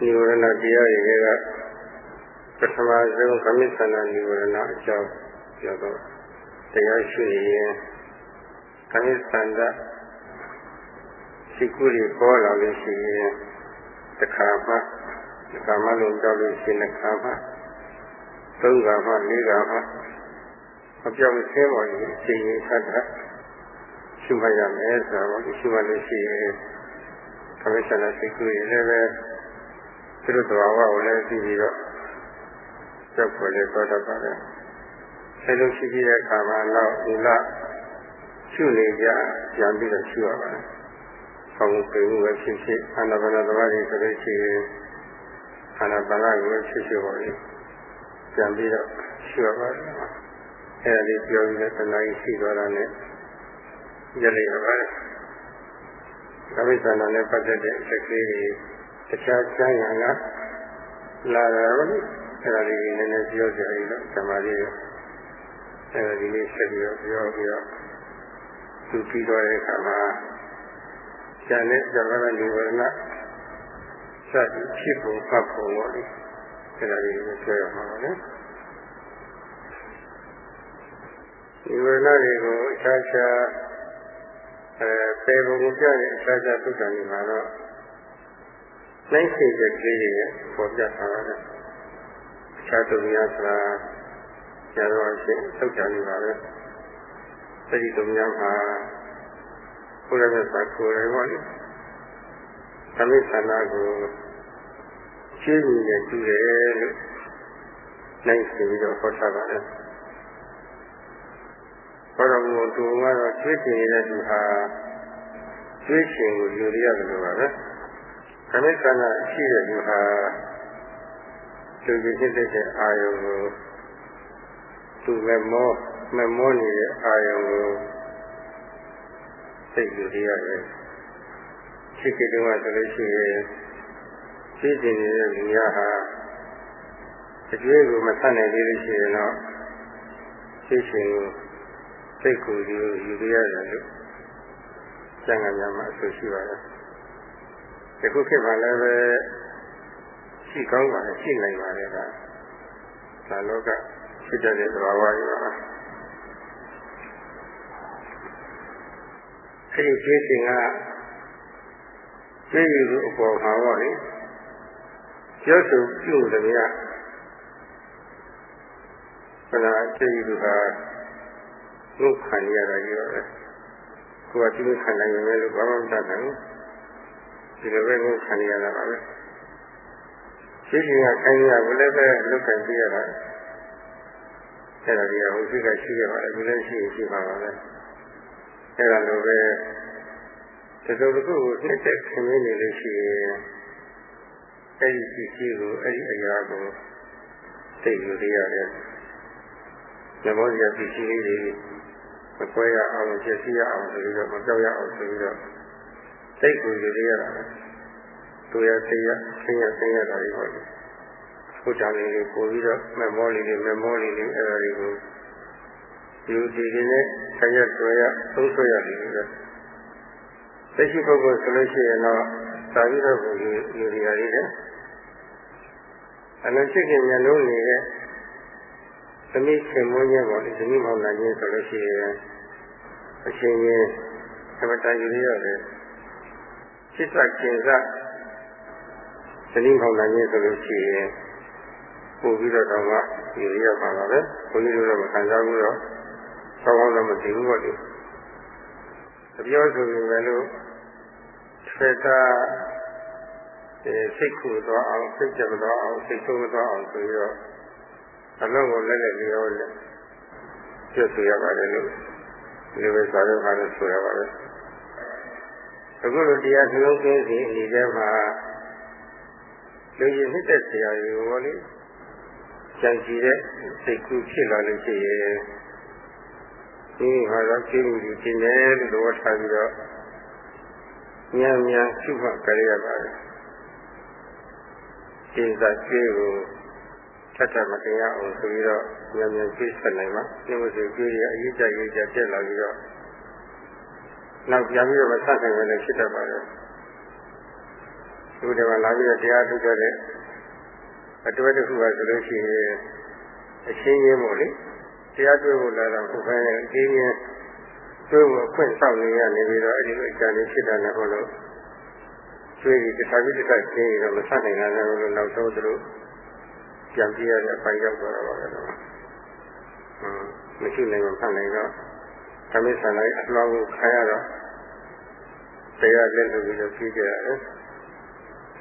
နိဝရဏတရားတွေကပထမဆုံးခမိသနာနိဝရဏအကြောင်းပြောတော့တရားရှိရင်ခမိသန္တစိတ်ကူးတွေပေါ်လာလို့ရှိရင်တစ်ခါမှတစ်ခါမှလုံးကြောက်လို့ရှိရင်တစ်ခါမှသုံးခါမှလေးခါမှမပြောင်းဆဲပေါ်ရင်အချိန်ကြီးဆက်တာရှိမှရမယ်ဆိုတော့ရှိမှလို့ရှိရင်ခမိသနာစိတ်ကူးတွေလည်းပဲ သူတို့တော်ဝါကိုလည်းသိပြီးတော့ကြောက်ဖွယ်လေးတော့တတ်ပါတယ်အဲလိုရှိပြီးတဲ့အခါမှာတော့ဒီလရှုနေကြပြန်ပြီးတော့ရှုရပါတယ်။ဆောင်းပေမှုပဲဖြစ်ဖြစ်အာနာပါနသမားတွေဆိုလို့ရှိရင်အာနာပါနကိုဖြစ်ဖြစ်ပါလေ။ပြန်ပြီးတော့ရှုရပါတယ်။အဲဒါလေးပြောပြီးတော့တဏှာကြီးရှိသွားတာနဲ့ရလိုက်ရပါတယ်။ဒါဝိသနာနဲ့ပတ်သက်တဲ့အချက်ကလေးတွေ တခြားကျမ်းဂန်ကလာတယ်အဲ့ဒါလေးနည်းနည်းပြောကြရည်လို့ဓမ္မလေးအဲ့ဒါဒီလေးဆက်ပြီးတော့ပြောပြီးတော့သူပြီးတော့တဲ့အခါမှာကျန်တဲ့ဇဂရဏိဝရဏစသည်ဖြစ်ဖို့ဖတ်ဖို့ပေါ့လေအဲ့ဒါလေးကိုပြောရမှာပါလေဒီဝရဏတွေကိုအခြားခြားအဲပေဘုံကြတဲ့အခြားခြားသုတ္တန်တွေမှာတော့ နိုင်စေတဲ့ကလေးတွေပေါ်ပြထားပါတယ်အခြားသူများဆိုတာကျတော့အရှင်သုတ်ကြနေပါပဲတတိသူများမှာဘုရားမြတ်စွာကိုယ်တော်ဟောလေသမိသနာကိုရှင်းနေတူတယ်လို့နိုင်စီပြီးတော့ဟောထားပါတယ်ဘောတော်မူသူကတော့ကျွေးချင်နေတဲ့သူဟာကျွေးချင်ကိုယူရရတယ်လို့ပါပဲ သမိသနာရှိတဲ့သူဟာသူကြီးဖြစ်တဲ့အာယုံကိုသူမမောမမောနေတဲ့အာယုံကိုစိတ်ယူရတယ်ရှိကြတယ်ဆိုလို့ရှိရင်ရှိတင်နေတဲ့လူများဟာအကျွေးကိုမဆက်နိုင်သေးလို့ရှိရင်တော့ရှိရှင်ကိုစိတ်ကိုယူယူရတယ်လို့ကျန်ကများမှာအဆိုရှိပါတယ် ဒီခုခေတ်မှာလည်းပဲရှိကောင်းပါလေရှိနိုင်ပါလေကဒါလောကဖြစ်တဲ့သဘာဝကြီးပါအဲ့ဒီကျေးဇူးကကျေးဇူးအပေါ်မှာပေါ့လေပြောဆိုပြုတယ်ဗျာခဏကျေးဇူးကဘုခံရတာကြီးပါပဲကိုယ်ကဒီခံနိုင်ရင်လည်းဘာမှမတတ်နိုင်ဘူး ဒီလိုပဲကိုခံရတာပါပဲရှိရှိကခိုင်းရဘလည်းပဲလုတ်ကန်ပြရတာအဲ့ဒါကြီးကဟိုရှိကရှိရပါတယ်ဒီလည်းရှိရှိပါပါပဲအဲ့ဒါလိုပဲတစုံတစ်ခုကိုနှစ်သက်ခင်မင်းနေလို့ရှိရင်အဲ့ဒီရှိရှိကိုအဲ့ဒီအရာကိုသိယူရရတယ်။ဇမောဇရာပစ္စည်းလေးတွေမကွဲရအောင်ဖြစ်စီရအောင်ဆိုပြီးတော့မကြောက်ရအောင်ဆိုပြီးတော့ စိတ်ကိုယူရတာ။သူရသိရသိရသိရတာတွေပေါ့လေ။ဘုရားလေးတွေပို့ပြီးတော့မမောလေးတွေမမောလေးတွေအဲ့ဒါတွေကိုယူစီနေနဲ့ဆရာတွေ့ရသုံးဆွဲရတယ်လို့လက်ရှိပုဂ္ဂိုလ်ဆိုလို့ရှိရင်တော့သာပြီးတော့ကိုယူယူရရည်တယ်အလုံးရှိခင်မျက်လုံးနေတဲ့သမီးခင်မွေးခြင်းပေါ်ဒီသမီးမောင်နှံခြင်းဆိုလို့ရှိရင်အရှင်ကြီးသမတယူရရတယ် စိတ်ကကျင်စားသမီးမောင်နှံခြင်းဆိုလို့ရှိရင်ပို့ပြီးတော့တော့ယူရပါပါပဲဘုန်းကြီးတို့တော့မခံစားဘူးတော့ဆောင်းအောင်တော့မသိဘူးပေါ့လေအပြောဆိုရင်လည်းလို့ဖေတာစိတ်ခုတော့အောင်စိတ်ကြမတော့အောင်စိတ်ဆိုးမတော့အောင်ဆိုပြီးတော့အလုံးကိုလည်းလည်းပြောလဲပြည့်စုံရပါတယ်လို့ဒီလိုပဲစာရုပ်ဟာလည်းဆိုရပါတယ် အခုလိုတရားနှလုံးသွင်းစီအနေနဲ့မှာလူကြီးနှစ်သက်ဆရာကြီးကိုလေကြံကြည့်တဲ့စိတ်ကူးဖြစ်လာလို့ရှိရင်ဒီဟာတော့ကျင်းမှုကျင်းတယ်လို့သဘောထားပြီးတော့ဉာဏ်ဉာဏ်ရှိမှကြရပါတယ်ဒီစာကျေးကိုထပ်ထပ်မတင်ရအောင်ဆိုပြီးတော့ဉာဏ်ဉာဏ်ကြီးဆက်နိုင်မှာဒီလိုဆိုကြည့်ရအရေးကြရေးကြတက်လာပြီးတော့ နောက်ပြန်ပြီးတော့မဆက်နိုင်ဘဲနဲ့ဖြစ်တတ်ပါတယ်ဒီတည်းမှာလာပြီးတော့တရားထုတ်ကြတဲ့အတွေ့တစ်ခုပါဆိုလို့ရှိရင်အရှင်းရင်းမို့လေတရားတွေ့ဖို့လာတော့ဘုရားရဲ့အင်းရင်တွေ့ဖို့အခွင့်ဆောက်နေရနေပြီးတော့အဲဒီလိုအကြံလေးဖြစ်တာနဲ့ဟုတ်လို့ကျွေးပြီးတခါပြီးတခါရှင်းရတော့မဆက်နိုင်တာလည်းလို့နောက်ဆုံးသူတို့ပြန်ပြရတဲ့အပိုင်းရောက်တော့ပါပဲတော့ဟွန်းမရှိနိုင်မှဖတ်နိုင်တော့ သမီးဆန္ဒအလှောင်းကိုခါရတော့တရားလက်လို့ပြီးတော့ပြီးကြရတယ်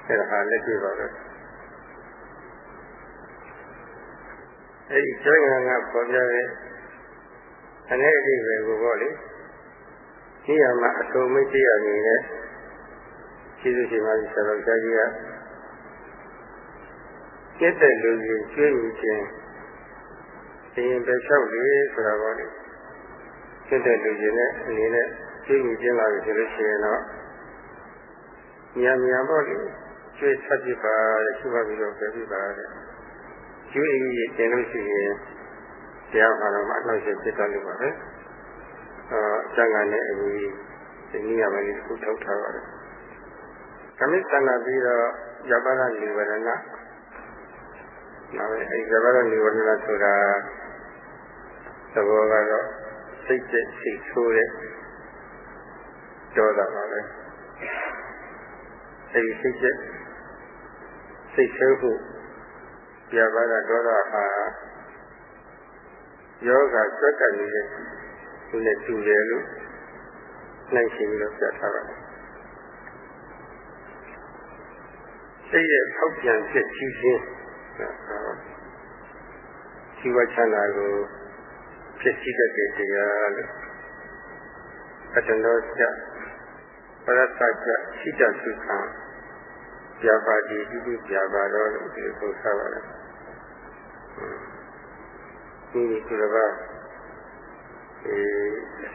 အဲ့ဒါဟာလက်တွေ့ပါပဲအဲ့ဒီကျွမ်းရံကပေါ်ပြတဲ့အ내အတိပဲကိုပေါ့လေဒီရမှာအထုံမိတ်တရားနေနဲ့ရှိသူရှိမှဆရာတော်ကြီးကကျက်တဲ့လူကြီးကျွေးယူခြင်းအရင်ပဲလျှောက်လေဆိုတာပေါ့လေ ကျက်တဲ့လူကြီးနဲ့အနေနဲ့ကျွေးယူခြင်းလာပြီဆိုလို့ရှိရင်တော့မြန်မြန်ပေါ့လေကျွေးဆက်ပြပါတဲ့ရှိပါပြီးတော့ပြပြပါတဲ့ကျွေးကြီးတင်လို့ရှိရင်တရားမှာတော့အနောက်ရှိဖြစ်သွားလို့ပါပဲအဲအကျဉ်းကလည်းအကြီးဒီနည်းရမယ်ဒီခုထုတ်ထားပါတယ်ကမိသနာပြီးတော့ယပရနိဝရဏနောက်အဲဒီယပရနိဝရဏဆိုတာသဘောကတော့ စိတ်ကျစိတ်ဆိုးတဲ့ကြောတာပါပဲအဲဒီစိတ်ကျစိတ်ဆိုးဖို့ယပရဒေါသဟာယောဂစက်ကပ်နေတဲ့သူနဲ့တူတယ်လို့နိုင်ရှင်ပြီးတော့ပြထားပါတယ်စိတ်ရဲ့ဖောက်ပြန်ဖြစ်ချီးခြင်းရှိဝချမ်းသာကို ဖြစ်စီတတ်တဲ့တရားလို့အတ္တနောကျပရတ္တကျရှိတတ်သုခံပြပါတိပြုပြုပြပါတော့လို့ဒီလိုဆိုထားပါတယ်ဒီဒီကဘာအဲ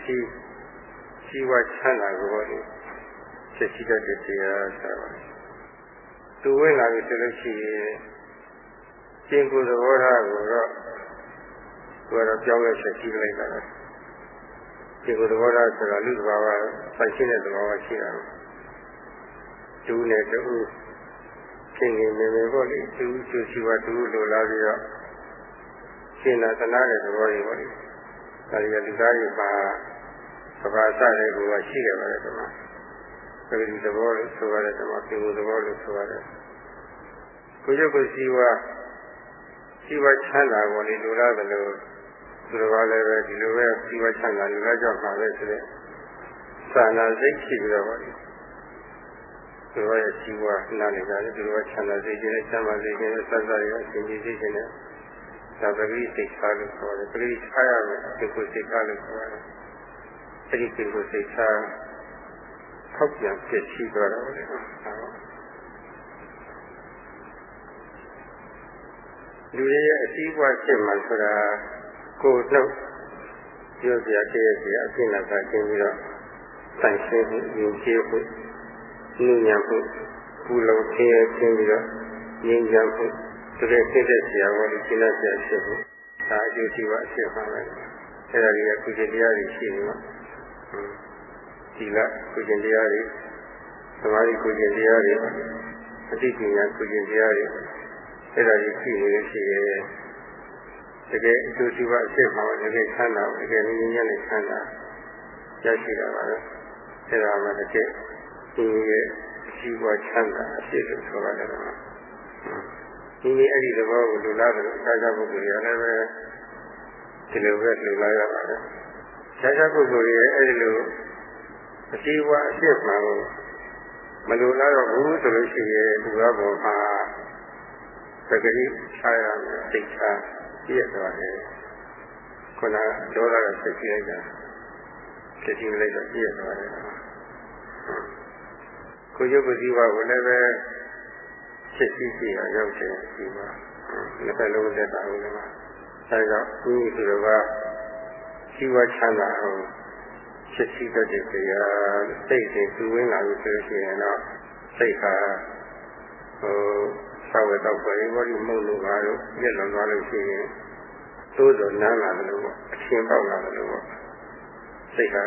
ရှိရှိဝချမ်းသာကိုဖြစ်စီတတ်တဲ့တရားဆိုပါတယ်သူဝင်လာပြီဆိုလို့ရှိရင်ကျင့်ကိုယ်သဘောထားကိုတော့ သူကတော့ပြောင်းလဲချက်ကြည့်လိုက်တာပဲကျင့်ကိုယ်သဘောထားဆိုတာလူသဘာဝဆိုင်ရှိတဲ့သဘာဝရှိတာပဲသူနဲ့တူဖြစ်နေနေပဲပေါ့လေသူသူရှိပါသူလိုလားပြီးတော့ရှင်းလာသနာတဲ့သဘောတွေပေါ့လေဒါတွေကလူသားတွေပါသဘာဝစတဲ့ကိုယ်ကရှိတယ်ပါလေဒီမှာပဂတိသဘောလို့ဆိုရတယ်ဓမ္မပင်ကိုသဘောလို့ဆိုရတယ်ကိုရုပ်ကိုစီဝါစီဝါချမ်းသာကိုလေလိုလားတယ်လို့ သူတော်ကလည်းပဲဒီလိုပဲစီဝါချမ်းသာလိုလားကြောက်ပါပဲဆိုတဲ့သာနာစိတ်ရှိပြီးတော့ပါလေသူတော်ရဲ့စီဝါနားနေကြတယ်သူတော်ချမ်းသာစိတ်ခြင်းနဲ့ချမ်းသာစိတ်ခြင်းနဲ့စသရရဲ့အရှင်ကြီးစိတ်ခြင်းနဲ့ဒါပဂတိစိတ်ထားလို့ခေါ်တယ်ပဂတိထားရမယ်ဒီကိုစိတ်ထားလို့ခေါ်တယ်အဲဒီကိုစိတ်ထားထောက်ပြန်ဖြစ်ရှိသွားတာလေလူရဲ့အစည်းအဝေးဖြစ်မှဆိုတာ ကိုယ်နှုတ်ပြောပြတည်းပြအဖြစ်နဲ့ကကျင်းပြီးတော့တန်ရှင်းမှုယဉ်ကျေးမှုဉာဏ်မှုပူလုံခြင်းရခြင်းပြီးတော့ဉာဏ်ဉာဏ်မှုတကယ်သိတဲ့ဆရာဝန်ကိုရှင်းတဲ့ဆရာဖြစ်ဖို့ဒါအကျိုးရှိပါအဖြစ်ပါပဲအဲ့ဒါကြီးကကုသတရားတွေရှိနေမှာသီလကုကျင်တရားတွေသမာဓိကုကျင်တရားတွေအတိပညာကုကျင်တရားတွေအဲ့ဒါကြီးရှိနေလို့ရှိရင် တကယ်အကျိုးရှိပါအဖြစ်မှာတကယ်ဆန္ဒတကယ်ငြင်းညံ့တဲ့ဆန္ဒရရှိတာပါပဲအဲ့ဒါမှတကယ်ဒီရဲ့ရှိပါချမ်းသာအဖြစ်လို့ဆိုရတယ်ကွာဒီနေ့အဲ့ဒီသဘောကိုလူလားတယ်အခြားခြားပုဂ္ဂိုလ်တွေကလည်းပဲဒီလိုပဲလူလားရပါတယ်အခြားခြားပုဂ္ဂိုလ်တွေအဲ့ဒီလိုအရှိဝါအဖြစ်မှန်ကိုမလိုလားတော့ဘူးဆိုလို့ရှိရင်ဒီဘဘောမှာသကတိခြားရမယ်စိတ်ချ ပြည့်သွားတယ်ခုနဒေါသကစိတ်ကြည့်လိုက်တာစိတ်ကြည့်လိုက်တော့ပြည့်သွားတယ်ကိုရုပ်ပတိဝကိုလည်းပဲဖြစ်စီစီအောင်ရောက်တယ်ဒီမှာနှစ်ပတ်လုံးသက်တာဟုတ်လားအဲဒါကြောင့်ဒီလိုကရှိဝချမ်းသာအောင်ဖြစ်စီတတ်တဲ့တရားစိတ်တွေသူဝင်လာလို့ဆိုရင်တော့စိတ်ဟာဟို ဆောက်ရတော့ပဲဘောဒီမုံလို့ပါတော့ပြက်လွန်သွားလို့ရှိရင်သိုးတော်နမ်းလာတယ်လို့ပေါ့အရှင်ပေါက်လာတယ်လို့ပေါ့စိတ်ဟာ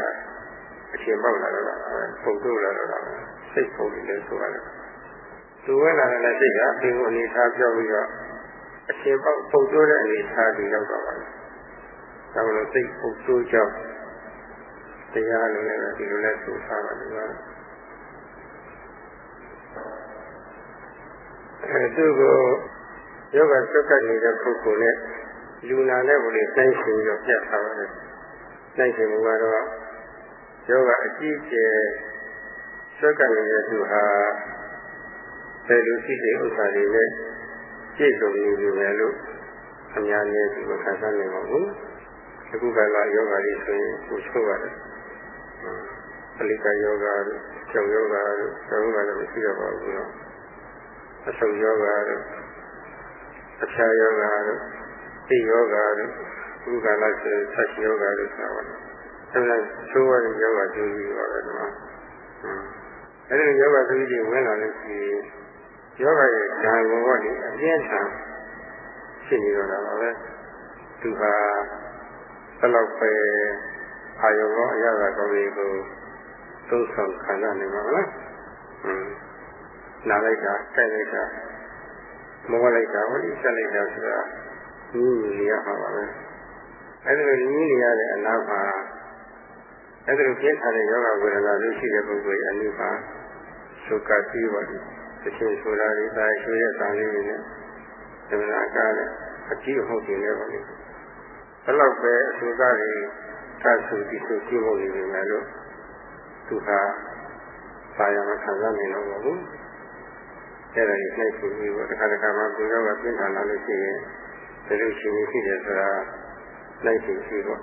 အရှင်ပေါက်လာတော့ပုံတို့လာတော့စိတ်ပုံနေလဲဆိုရတယ်သူဝင်လာတဲ့စိတ်ကအပြင်ကိုအနေထားပြောပြီးတော့အရှင်ပေါက်ပုံကျိုးတဲ့အနေထားပြီးရောက်တော့ပါတယ်။ဒါလို့စိတ်ပုံကျိုးကြောင့်တရားလုံးလည်းဒီလိုလဲဆိုထားပါတယ် အဲသူကိုယောဂစက်ကနေတဲ့ပုဂ္ဂိုလ်နဲ့လူနာနဲ့ဘုလေးတိုင်းရှင်ပြီးတော့ပြတ်ထားပါတယ်။တိုင်းရှင်ဘုရားယောဂအကြီးကျယ်စက်ကနေတဲ့သူဟာဘယ်လိုရှိတဲ့ဥစ္စာတွေနဲ့ပြည့်စုံနေပြီလဲလို့အများကြီးဒီလိုခံစားနေပါဘူး။အခုကလာယောဂါကြီးဆိုရင်ကိုချိုးရတယ်။ပလိကယောဂါတို့ကျောင်းယောဂါတို့ကျောင်းကလည်းမရှိတော့ပါဘူးနော်။ အဆုပ်ယောဂါတို့အဖြာယောဂါတို့သိယောဂါတို့အခုကလာဆိုဆက်ယောဂါတို့ဆိုတာပါ။အဲဒါချိုးရတဲ့ယောဂါကျိုးကြီးပါပဲဒီမှာ။အဲဒီယောဂါသူကြီးဝင်လာလို့ရှိရင်ယောဂရဲ့ဓာတ်ဘောကနေအပြင်းထန်ဖြစ်နေတော့တာပါပဲသူဟာဘယ်လောက်ပဲအာယုံရောအရာကောင်းလေးကိုသုံးဆောင်ခံရနေမှာလားอืม နားလိုက်တာတိုက်လိုက်တာမောလိုက်တာဟောဒီဆက်လိုက်တာဆိုတာညီးညီနေရမှာပါပဲအဲ့ဒါလိုညီးနေရတဲ့အနာမှာအဲ့ဒါလိုပြင်းထန်တဲ့ယောဂဝေဒနာလို့ရှိတဲ့ပုဂ္ဂိုလ်ရဲ့အနည်းပါသုခပြီးပါပြီတချို့ဆိုတာတွေဒါရွှေရဲ့တန်လေးတွေနဲ့သမဏကားနဲ့အကြည့်အဟုတ်တွေနဲ့ပါလေဘလောက်ပဲအဆိုကားတွေသတ်ဆူဒီဆိုကြည့်ဖို့နေပြီမယ်လို့သူဟာပါရမခံစားနိုင်တော့ဘူး အဲ့ဒါကြီးနှိုက်ဆူပြီးတော့တစ်ခါတစ်ခါမှကိုယ်ရောကပြင်းထန်လာလို့ရှိရင်ဒီလိုရှိနေရှိတယ်ဆိုတာနှိုက်ဆူရှိတော့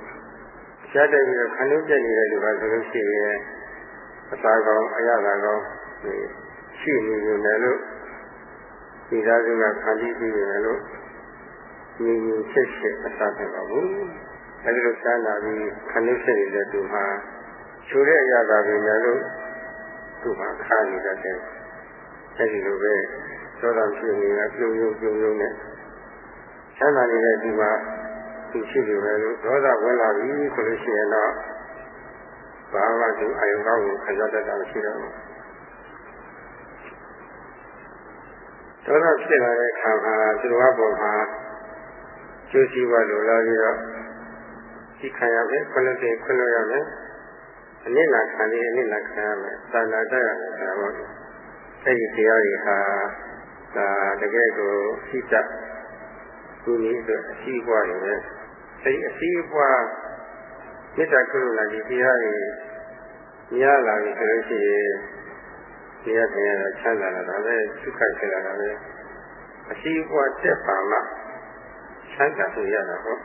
ရှားတဲ့ပြီးတော့ခဏပြက်နေတဲ့လူကဆိုလို့ရှိရင်အစာကောင်းအရသာကောင်းရှိနေပြီမယ်လို့ဒီသားစုကခံပြီးပြီမယ်လို့ညီညီချက်ချက်အစားဖြစ်ပါဘူးအဲဒီလိုချမ်းသာပြီးခဏဖြစ်နေတဲ့သူမှာချိုးတဲ့အရာသာပြီမယ်လို့သူမှာခါနေတတ်တယ် အဲဒီလိုပဲသောတာဖြစ်နေတာပြုံယုံပြုံယုံနဲ့ချမ်းသာနေတဲ့ဒီမှာသူရှိပြီမယ်လို့ဒေါသဝင်လာပြီဆိုလို့ရှိရင်တော့ဘာမှသူအယုံကောင်းကိုခံစားတတ်တာမရှိတော့ဘူးဒေါသဖြစ်လာတဲ့အခါမှာသူတော်အပေါ်မှာကျိုးစီးပွားလိုလာပြီးတော့ဒီခံရမယ်ခွင့်လို့ခွင့်လို့ရမယ်အနစ်နာခံပြီးအနစ်နာခံရမယ်သာနာတတ်ရမယ်ဆိုတာပေါ့ အဲဒီတရားတွေဟာဒါတကယ်ကိုရှိတတ်ကုနည်းဆိုအရှိပွားတွေပဲအဲဒီအရှိပွားမေတ္တာကုလနာဒီတရားတွေများလာပြီဆိုလို့ရှိရင်တရားခင်ရတာချမ်းသာလာတာပဲဒုက္ခဖြစ်လာတာပဲအရှိဘွားတက်ပါမှချမ်းသာလို့ရတာဟုတ်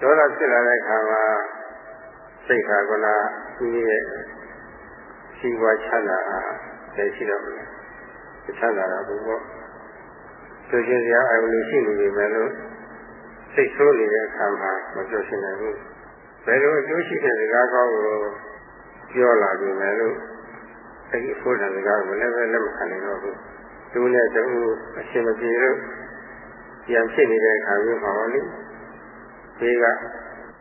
ဒေါသဖြစ်လာတဲ့အခါမှာစိတ်ခါကနာဒီရဲ့ရှိဘွားချမ်းသာ တယ်ရှိတော့ဘူးချမ်းသာတာဘူးပေါ့ဆိုခြင်းစရာအယုံလေးရှိနေပြီမဲ့လို့စိတ်ဆိုးနေတဲ့အခါမှာမပြောရှင်းနိုင်ဘူးဘယ်လိုအကျိုးရှိတဲ့စကားကောင်းကိုပြောလာပြီမဲ့လို့အဲဒီအဖို့တန်စကားကိုလည်းပဲလက်မခံနိုင်တော့ဘူးသူနဲ့တူအရှင်မပြေလို့ပြန်ဖြစ်နေတဲ့အခါမျိုးပါပါလိဒီက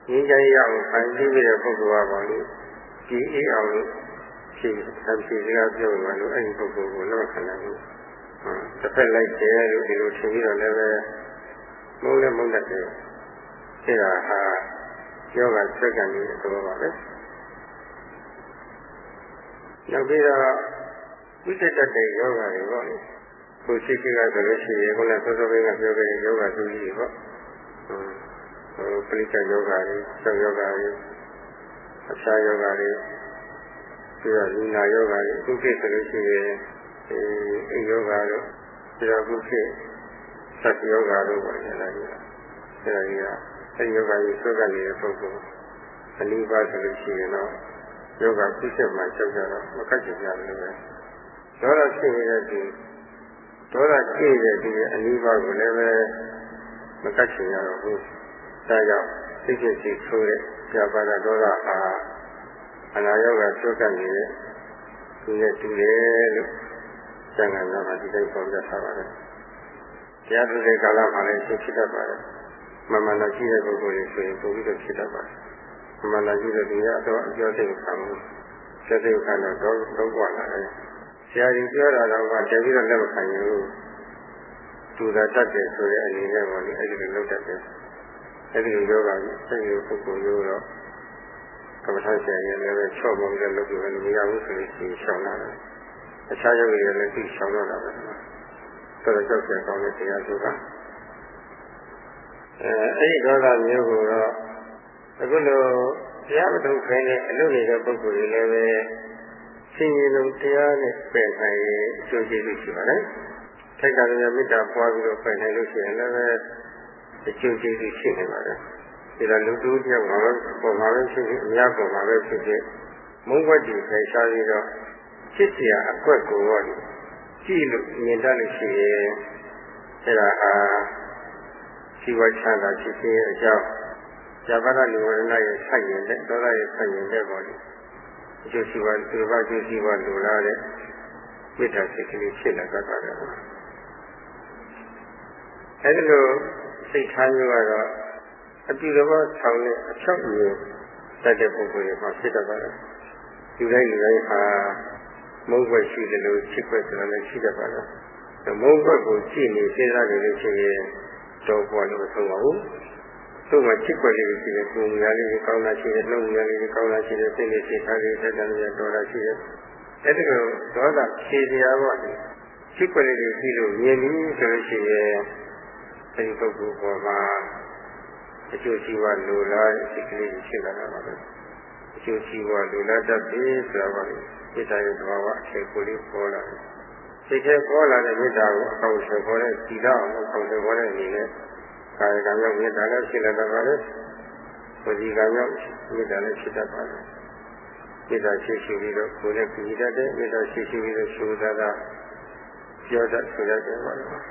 ငင်းကြရအောင်ဖန်တီးပြီးတဲ့ပုဂ္ဂိုလ်ပါပါလိဒီအေးအောင်လို့ ဖြစ်ဆံပြေစကားပြောမှလို့အဲဒီပုဂ္ဂိုလ်ကိုလက်မခံနိုင်ဘူးတစ်ဖက်လိုက်တယ်လို့ဒီလိုထင်ပြီးတော့လည်းပဲမုန်းလည်းမုန်းတတ်တယ်အဲဒါဟာယောဂစက္ကန့်ကြီးသဘောပါပဲနောက်ပြီးတော့ဝိတ္တတတဲ့ယောဂတွေပေါ့လေကိုရှိရှိကဆိုလို့ရှိရင်ခုနစောစောကပြောခဲ့တဲ့ယောဂသူကြီးတွေပေါ့ဟိုပရိစ္ဆေယောဂတွေဆောယောဂတွေအခြားယောဂတွေ ပြီးတော့လူနာယောဂတွေအခုခေတ်ဆိုလို့ရှိရင်ဒီအိယောဂတို့ပြီးတော့အခုခေတ်သတ်ယောဂတို့ပေါ့လေအဲ့ဒါကြီးအဲ့ဒါကြီးကအဲ့ဒီယောဂကြီးသုတ်ကနေပုဂ္ဂိုလ်အနိဗ္ဗာန်ဆိုလို့ရှိရင်တော့ယောဂပြည့်စုံမှချုပ်ကြတော့မကတ်ချင်ကြဘူးလေဒေါသဖြစ်နေတဲ့ဒီဒေါသကြည့်တဲ့ဒီအနိဗ္ဗာန်ကိုလည်းပဲမကတ်ချင်ရတော့ဘူးဒါကြောင့်သိကျစီဆိုးတဲ့ပြပါဒဒေါသဟာ အနာယောဂချုပ်ကပ်နေတဲ့သူနဲ့တူတယ်လို့ကျန်ကန်တော့ဒီတိုင်းပေါ်ပြထားပါတယ်တရားသူတဲ့ကာလမှာလည်းဖြစ်ဖြစ်တတ်ပါတယ်မမှန်တော့ရှိတဲ့ပုဂ္ဂိုလ်တွေဆိုရင်ပုံပြီးတော့ဖြစ်တတ်ပါတယ်မမှန်တော့ရှိတဲ့သူရတော့အကျော်စိတ်ခံမှုကျော်စိတ်ခံတော့တော့တော့ပွားလာတယ်ဆဆရာကြီးပြောတာတော့ကတကယ်တော့လက်မခံဘူးသူသာတတ်တယ်ဆိုတဲ့အနေနဲ့ပေါ့လေအဲ့ဒီလိုလုပ်တတ်တယ်အဲ့ဒီလိုယောဂကြီးစိတ်ရပုဂ္ဂိုလ်မျိုးတော့ ကမ္ဘာဆရာကြီးလည်းပဲချော့ပုံနဲ့လုပ်ပြီးလည်းမရဘူးဆိုလို့ရှိရင်ရှောင်လာတယ်အခြားယောဂီတွေလည်းသိရှောင်တော့တာပဲဆိုတော့ကြောက်ကြကောင်းတဲ့တရားစုကအဲအဲ့ဒီဒေါသမျိုးကိုတော့အခုလိုတရားမထုတ်ခိုင်းတဲ့အလုပ်နေတဲ့ပုဂ္ဂိုလ်တွေလည်းပဲရှင်ရင်လုံးတရားနဲ့ပယ်နိုင်ရင်အကျိုးကျေးဇူးရှိပါတယ်။ထိုက်ကလည်းမေတ္တာပွားပြီးတော့ပယ်နိုင်လို့ရှိရင်လည်းပဲအကျိုးကျေးဇူးရှိနေပါတယ်။ ဒီတော့လူတူတယောက်မှာပဲပေါ်မှာပဲဖြစ်ဖြစ်အများပေါ်မှာပဲဖြစ်ဖြစ်မုန်းွက်ကြီးဖိရှားပြီးတော့ဖြစ်เสียအကွက်ကိုတော့ကြည့်လို့မြင်တတ်လို့ရှိရင်အဲ့ဒါဟာရှိဝချမ်းသာဖြစ်ခြင်းအကြောင်းဇာပရနိဝရဏရဲ့ဆက်ရင်တဲ့ဒေါသရဲ့ဆက်ရင်တဲ့ပေါ်လေအကျိုးရှိပါသူတစ်ပါးအကျိုးရှိပါလိုလားတဲ့မေတ္တာစိတ်ကလေးဖြစ်လာတတ်ပါတယ်အဲဒီလိုစိတ်ထားမျိုးကတော့ အတူတဘောဆောင်တဲ့အချောက်မျိုးတတ်တဲ့ပုဂ္ဂိုလ်တွေမှာဖြစ်တတ်ပါတယ်လူတိုင်းလူတိုင်းဟာမုန်းွက်ရှိတယ်လို့ချစ်ွက်ဆိုတာလည်းရှိတတ်ပါတယ်မုန်းွက်ကိုကြည့်နေစဉ်းစားနေလို့ရှိရင်တော့ပေါ်လို့မဆုံးပါဘူးသူ့မှာချစ်ွက်လေးရှိတယ်ကိုယ်ငါလေးကောင်းတာရှိတယ်နှုတ်ငါလေးကောင်းတာရှိတယ်စိတ်လေးစိတ်ထားလေးတက်တယ်လေးတော်တာရှိတယ်အဲ့ဒီလိုဒေါသဖြေတရားပေါ့လေချစ်ွက်လေးတွေရှိလို့မြင်ပြီးဆိုလို့ရှိရင်အဲဒီပုဂ္ဂိုလ်ပေါ်မှာ အကျိုးရှိပါလိုလားတဲ့စိတ်ကလေးဖြစ်လာတာပါပဲအကျိုးရှိပါလိုလားတတ်ပြီဆိုတာပါလေမေတ္တာရဲ့သဘာဝအခြေကိုလေးပေါ်လာတယ်စိတ်ထဲပေါ်လာတဲ့မေတ္တာကိုအကောင်ဆက်ပေါ်တဲ့ဒီတော့အကောင်ဆက်ပေါ်တဲ့အနေနဲ့ကာယကံကြောင့်မေတ္တာလည်းဖြစ်လာတတ်ပါလေဝစီကံကြောင့်မေတ္တာလည်းဖြစ်တတ်ပါလေမေတ္တာရှိရှိပြီးတော့ကိုယ်နဲ့ကြည်တတ်တဲ့မေတ္တာရှိရှိပြီးတော့ရှုသာသာပြောတတ်ဆိုတတ်တယ်ပါလို့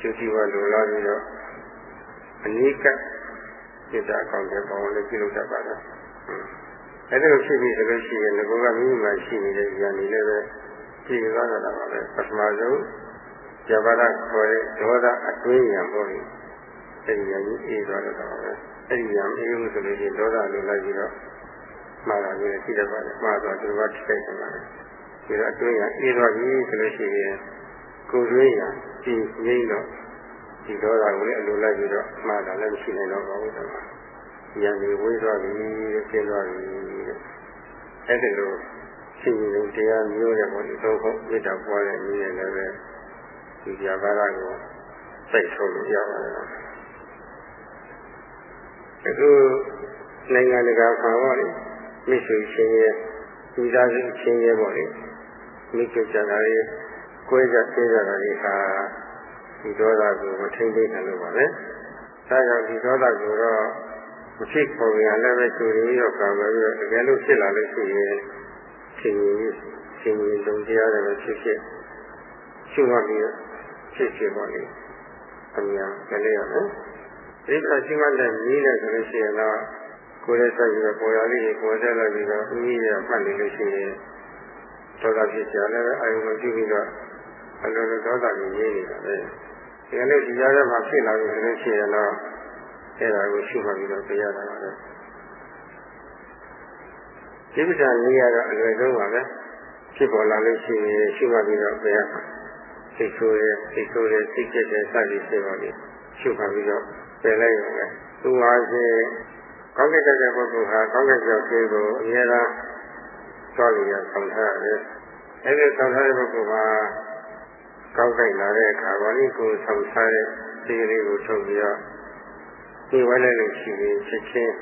ရှုရှိပါလိုလားပြီးတော့ အနိကမေတ္တာအကောင်တွေပေါ်လည်းပြုလုပ်တတ်ပါလားအဲ့ဒါလိုဖြစ်ပြီးဆိုလို့ရှိရင်ငကောကမိမိမှာရှိနေတဲ့ဉာဏ်တွေလည်းပဲကြည်သွားတာပါပဲပထမဆုံးဇဘာရခေါ်တဲ့ဒေါသအတွင်းဉာဏ်ပေါ့လေအဲ့ဒီဉာဏ်ကြီးအေးသွားတော့တာပဲအဲ့ဒီဉာဏ်အေးလို့ဆိုလို့ရှိရင်ဒေါသလိုလိုက်ပြီးတော့မှားတာမျိုးရှိတတ်ပါတယ်မှားတော့ဒီဘက်ထိခိုက်တယ်ပါလေဒီတော့အတွင်းဉာဏ်အေးသွားပြီဆိုလို့ရှိရင်ကိုယ်တွင်းဉာဏ်ကြည်ငြိမ့်တော့ ဒီဒေါသကိုလည်းအလိုလိုက်ပြီးတော့မှားတာလည်းမရှိနိုင်တော့ပါဘူးတမဉာဏ်ကြီးဝေးသွားပြီတဲ့ကျင်းသွားပြီတဲ့အဲ့ဒီလိုရှိရင်တရားမျိုးတဲ့ပေါ့ဒီသုံးခုမေတ္တာပွားတဲ့နည်းနဲ့လည်းပဲဒီကြာကာလကိုစိတ်ထုတ်လို့ရပါတယ်အခုနိုင်ငံတကာမှာပေါ့လေမိတ်ဆွေချင်းရဲ့ဒီသားစုချင်းရဲ့ပေါ့လေမိတ်ဆွေကြတာလေးကိုယ်ကြသေးကြတာလေးဟာ ဒီဒေါသကိုမထိမ့်သိနိုင်လို့ပါပဲ။ဒါကြောင့်ဒီဒေါသကိုတော့မရှိခေါ်ရလည်းပဲကျူရင်းရောကံပဲပြီးတော့တကယ်လို့ဖြစ်လာလို့ရှိရင်ရှင်ရင်ရှင်ရင်တုံတရားတွေပဲဖြစ်ဖြစ်ရှုမှတ်ပြီးဖြစ်ဖြစ်ပါလေအများကလေးရမယ်ဒီကရှိမှတဲ့ကြီးတယ်ဆိုလို့ရှိရင်တော့ကိုယ်ရဲ့ဆက်ပြီးတော့ပေါ်ရလေးကိုယ်ဆက်လိုက်ပြီးတော့ဦးကြီးရမှတ်နေလို့ရှိရင်ဒေါသဖြစ်ကြလည်းပဲအာယုံမကြည့်ပြီးတော့အလိုလိုဒေါသကိုရေးနေတာပဲ ဒီကနေ့ဒီကြားထဲမှာဖြစ်လာလို့ဆိုလို့ရှိရင်တော့အဲ့ဒါကိုရှုမှတ်ပြီးတော့ပြရတာပါပဲဒီပ္ပံလေးရတော့အလွယ်ဆုံးပါပဲဖြစ်ပေါ်လာလို့ရှိရင်ရှုမှတ်ပြီးတော့ပြရမှာစိတ်ဆိုးရဲစိတ်ဆိုးရဲစိတ်ကြက်တဲ့စသည်ဖြစ်ပါလိမ့်ရှုမှတ်ပြီးတော့ပြလိုက်ရုံပဲသူဟာရှင်ကောင်းကင်တဲ့ပုဂ္ဂိုလ်ဟာကောင်းကင်ကျော်ခြင်းကိုအများအားသွားလို့ရဆောင်ထားရတယ်အဲ့ဒီဆောင်ထားတဲ့ပုဂ္ဂိုလ်ဟာ ကောင်းကင်လာတဲ့အခါဘာလို့ကိုဆောင်ထားတဲ့ဒီလေးကိုထုတ်ပြီးတော့ဒီဝဲလိုက်လို့ရှိရင်ချက်ချင်း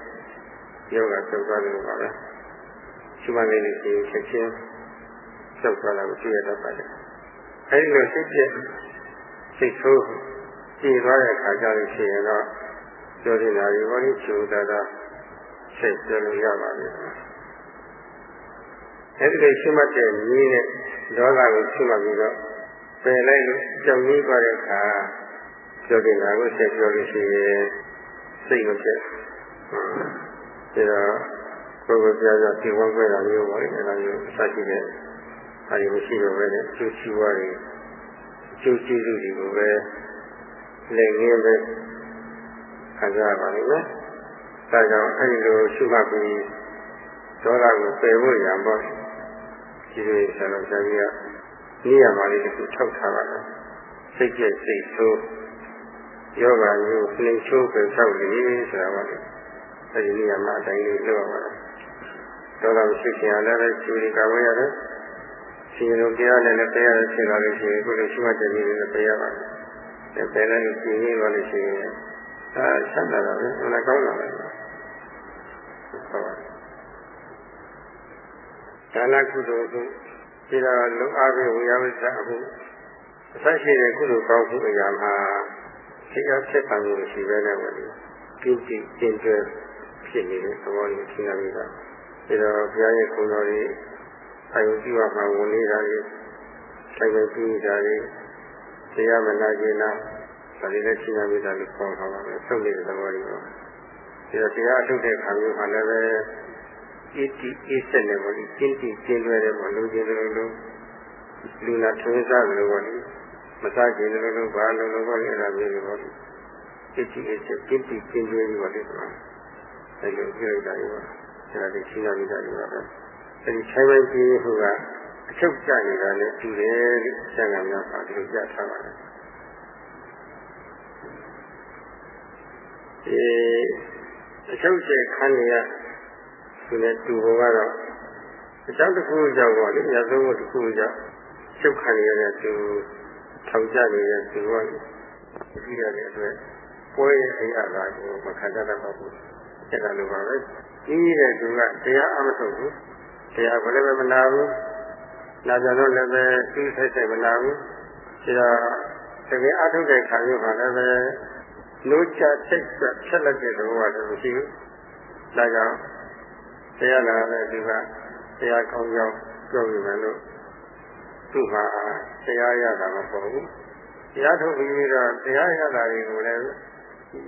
ယောဂသုတ်သွားလို့ပါပဲရှိမှလည်းရှိရင်ချက်ချင်းသုတ်သွားတာကိုသိရတတ်ပါတယ်အဲဒီလိုစိတ်ပြည့်စိတ်ဆိုးကြည်သွားတဲ့အခါကျလို့ရှိရင်တော့ပြောနေတာဒီဘောလေးချူတာတာစိတ်ပြောလို့ရပါပြီအဲဒီလိုရှိမှတ်တဲ့နည်းနဲ့ဒေါသကိုရှိမှတ်ပြီးတော့ ပယ်လိုက်လို့ကြောက်ကြီးသွားတဲ့အခါပြောနေတာကိုဆက်ပြောလို့ရှိရင်စိတ်မဖြစ်ဒါတော့ဘုရားပြပြဒီဝန်းခွဲတာမျိုးပါလေအဲဒါမျိုးစရှိတဲ့အဲဒီမရှိတော့ဘဲနဲ့ကျိုးချီးွားတွေကျိုးချီးစုတွေကိုပဲလက်ငင်းပဲခံကြရပါလိမ့်မယ်။ဒါကြောင့်အဲဒီလိုရှုမှတ်ပြီးဒေါသကိုပယ်ဖို့ရံပေါ့ရှဒီလိုဆရာတော်ကြီးက နိယမလေးတစ်ခုထောက်ထားပါတော့စိတ်ကျက်စိတ်ဆိုးယောဂမျိုးနှိမ်ချိုးပဲဆောက်လေဆိုတာပါလေအဲဒီနိယမအတိုင်းလေးလုပ်ရပါတော့တော်တော်ရှိခင်ရလည်းပဲကျူရီကဝေးရတယ်ရှင်ရုံတရားနဲ့လည်းတရားနဲ့ဖြစ်လာလို့ရှိရင်ကိုယ်လိုရှိမှတည်းလည်းပြရပါတယ်ပဲလည်းကျင်းရင်းပါလို့ရှိရင်အဲဆက်လာတာပဲဘယ်လိုကောင်းလာလဲဟုတ်ပါဒါနကုသိုလ်ကို ဒီတော့လုံအားဖြင့်ဝေယဝိသအခုအဆက်ရှိတဲ့ကုသိုလ်ကောင်းမှုအရာမှာတရားဖြစ်တာမျိုးရှိပဲနဲ့ဝင်ကိတိကျင့်ကြဖြစ်နေတဲ့သဘောကိုသိရပြီလားဒီတော့ဘုရားရဲ့ကုသိုလ်တွေအယုပြုမှာဝင်နေတာတွေဆိုင်ပဲပြီးတာတွေတရားမနာကျင်တာဒါတွေလည်းသိရပြီလားလို့ခေါ်ထားပါမယ်သုံးနေတဲ့သဘောတွေပေါ့ဒီတော့တရားအထုတ်တဲ့ခါမျိုးမှာလည်း ပဲဣတိဣစနဲ့ပေါ့လေကျင့်တိကျင့်လွယ်တယ်ပေါ့လူချင်းလိုလိုလူနာထွေးစားလိုပေါ့လေမစားခြင်းလိုလိုဘာလိုလိုပေါ့လေအဲ့ဒါမျိုးတွေပေါ့လေဣတိဣစကျင့်တိကျင့်လွယ်ပြီပေါ့လေအဲ့လိုပြောရတာရောအဲ့ဒါတွေရှင်းရမိတာရောပဲအဲ့ဒီဆိုင်ပိုင်းကြီးဟိုကအချုပ်ကျနေတာနဲ့တူတယ်လို့ဆရာကများပါဒီလိုကြားထားပါတယ်ဒီအချုပ်ကျခန်း နေရသူနဲ့တူဘုံကတော့အကြောင်းတစ်ခုကြောင့်ပေါ့လေရသုံးဖို့တစ်ခုကြောင့်ချုပ်ခံရတဲ့သူထောင်ကျနေတဲ့သူကကြည့်ရတဲ့အတွက်ပွဲရဲ့အရာကိုမခံတတ်တော့ဘူးအဲ့ဒါလိုပါပဲကြီးတဲ့သူကတရားအမထုတ်ဘူးတရားဘယ်လည်းမနာဘူးနာကြတော့လည်းပဲသူ့ဆက်ဆက်မနာဘူးဒါတကယ်အထုတ်တဲ့ခါမျိုးမှာလည်းပဲလို့ချထိတ်ဆက်လက်တဲ့သဘောကလည်းမရှိဘူးဒါကြောင့် တရားလာတဲ့ဒီကတရားကောင်းကြောင်းပြောပြမယ်လို့သူ့မှာတရားရတာမဟုတ်ဘူးတရားထုတ်ပြီးတော့တရားရတာတွေကိုလည်း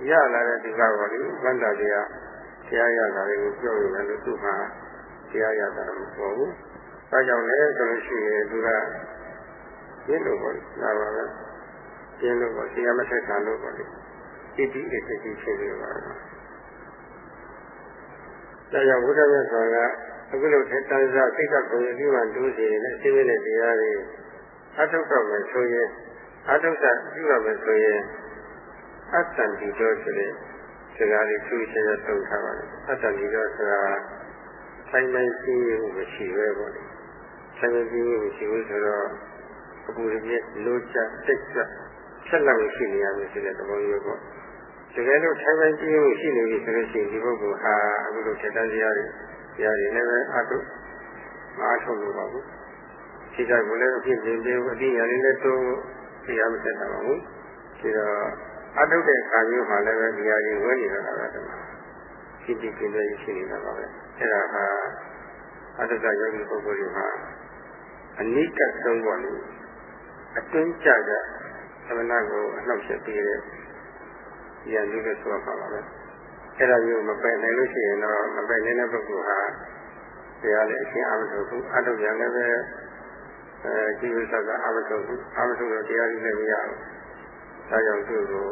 ရလာတဲ့ဒီကဘောလေဘန္တာတရားတရားရတာတွေကိုပြောပြမယ်လို့သူ့မှာတရားရတာမဟုတ်ဘူး။ဒါကြောင့်လည်းဆိုလို့ရှိရင်သူကရင်းလို့ပေါ့လာပါပဲ။ရင်းလို့ပေါ့တရားမဆက်ဆံလို့ပေါ့လေ။ဣတိဣတိဖြစ်နေပါတော့ ဒါကြောင့်ဘုရားမြတ်စွာကအခုလိုထက်တန်းစားစိတ်ကပုံရပြီးမှတူးစီနဲ့အင်းနဲ့တရားတွေအထုတ်တော့မယ်ဆိုရင်အထုတ်တာပြုရမယ်ဆိုရင်အတ္တန်ဒီတော့ဆိုတဲ့စကားလေးသူ့ရှင်းရသုံးထားပါတယ်အတ္တန်ဒီတော့ဆိုတာဆိုင်တိုင်းရှိရမှုမရှိပဲပေါ့လေဆိုင်တိုင်းရှိရမှုမရှိဘူးဆိုတော့အပူရပြည့်လိုချတိတ်ချဆက်လက်ရှိနေရမယ်ဆိုတဲ့သဘောမျိုးပေါ့ တကယ်လို့ထိုင်ပိုင်းကြည့်မှုရှိနေပြီဆိုလို့ရှိရင်ဒီပုဂ္ဂိုလ်ဟာအခုလိုချက်တန်းစရာတွေတရားတွေလည်းပဲအထုမအားထုတ်လို့ပါဘူးစိတ်ကလည်းအဖြစ်ဖြစ်ပြီးအတိညာလေးလည်းတိုးတရားမတက်တာပါဘူးဒီတော့အထုတ်တဲ့ခါမျိုးမှာလည်းပဲဒီဟာကြီးဝင်နေတာပါပဲဒီမှာစိတ်ကြည်ကြည်လေးရှိနေတာပါပဲအဲ့ဒါဟာအတ္တယောဂီပုဂ္ဂိုလ်တွေမှာအနိကဆုံးပေါ်လို့အတွင်းကြကြသမဏကိုအနှောက်ယှက်ပေးတဲ့ ရန်လို့ဆိုပါပါပဲအဲ့ဒါမျိုးမပယ်နိုင်လို့ရှိရင်တော့မပယ်နိုင်တဲ့ပုဂ္ဂိုလ်ဟာတရားလည်းအရှင်းအမထုတ်ဘူးအထုတ်ပြန်လည်းပဲအဲဒီဝိသကအမထုတ်ဘူးအမထုတ်တော့တရားကြီးလည်းမရဘူးဒါကြောင့်သူ့ကို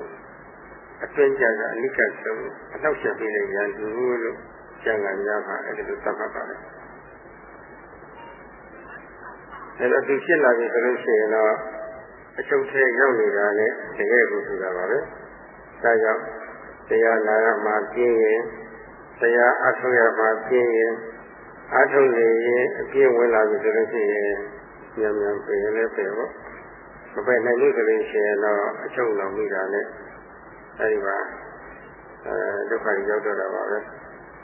အတွင်းကြကအနိကဆုံးအနောက်ချက်ပေးတဲ့ရန်သူလို့ကျန်ကများမှာအဲ့ဒါလိုသတ်မှတ်ပါတယ်အဲ့တော့ဒီဖြစ်လာပြီဆိုလို့ရှိရင်တော့အချုပ်ထဲရောက်နေတာနဲ့တကယ်ကိုဆိုတာပါပဲ ဒါကြောင့်တရားနာရမှာပြင်းရင်တရားအထုတ်ရမှာပြင်းရင်အထုတ်နေရင်အပြင်းဝင်လာပြီဆိုလို့ရှိရင်မြန်မြန်ပြေလည်းပြေပေါ့မပဲနိုင်လို့ဆိုလို့ရှိရင်တော့အချုပ်လောင်မိတာနဲ့အဲဒီမှာအဲဒုက္ခရောက်တော့တာပါပဲ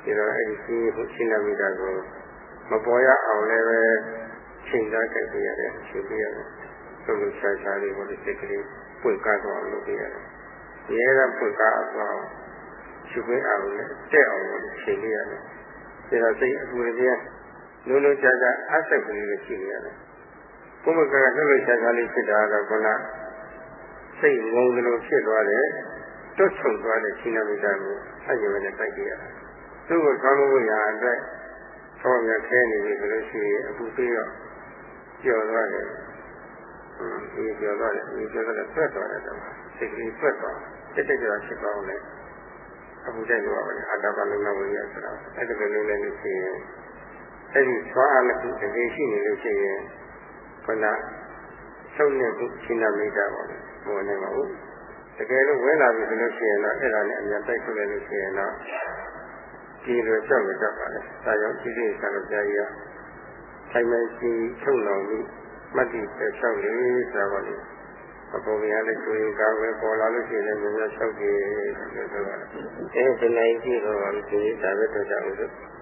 ဒီတော့အဲဒီရှိရှိနေမိတာကိုမပေါ်ရအောင်လည်းပဲချိန်သားကြိုက်ပြရတယ်ချိန်ပြရတယ်သုံးလို့ရှားရှားလေးကိုစိတ်ကလေးပွင့်ကားတော့လုပ်ပြရတယ် ရဲကပွင့်ကားအောင်ရှုခွင့်အောင်နဲ့တက်အောင်လို့ချိန်ပြရတယ်ဒါတော့စိတ်အပူရင်းလုံးလုံးကြကြအဆက်ကလေးကိုရှိနေရတယ်ကိုယ်မကလှုပ်လှုပ်ရှားရှားလေးဖြစ်တာတော့ခုနစိတ်ငုံသလိုဖြစ်သွားတယ်တွတ်ဆုံသွားတဲ့ရှင်နာမိသားကိုဆက်ကြည့်နဲ့တိုက်ကြည့်ရတယ်သူ့ကိုဆောင်းလို့ရအတွက်ဆောင်းရခဲနေပြီဆိုလို့ရှိရင်အပူပေးတော့ကျော်သွားတယ်ဒီကျော်သွားတယ်ဒီကျော်သွားတယ်ဆွဲသွားတယ်တော့စိတ်ကလေးဆွဲသွားတ က်တက်ကြတာဖြစ်သွားအောင်လေအပူတိုက်လို့ပါပဲအတ္တပါလုံးလုံးဝရဆိုတာအဲ့ဒီလိုလေးလည်းရှိရင်အဲ့ဒီသွားအားနှစ်ခုတကယ်ရှိနေလို့ရှိရင်ခန္ဓာဆုံးနေခုရှင်းနာမိတာပါပဲမဝင်နိုင်ပါဘူးတကယ်လို့ဝင်လာပြီဆိုလို့ရှိရင်တော့အဲ့ဒါနဲ့အမြန်တိုက်ခွင့်လိုက်လို့ရှိရင်တော့ဒီလိုကြောက်ရတတ်ပါလေဒါကြောင့်ဒီလိုဆံလို့ကြားရထိုင်မှန်စီချုပ်လောင်ပြီးမတ္တိပဲလျှောက်လေဆိုတော့လေ အပေါ်ကလည်းကိုယ်ကာပဲပေါ်လာလို့ရှိရင်လည်းများများလျှောက်ကြည့်လို့ပြောတာအဲဒီနိုင်ကြည့်တော့ဒီဒါပဲတော့ကြောက်လို့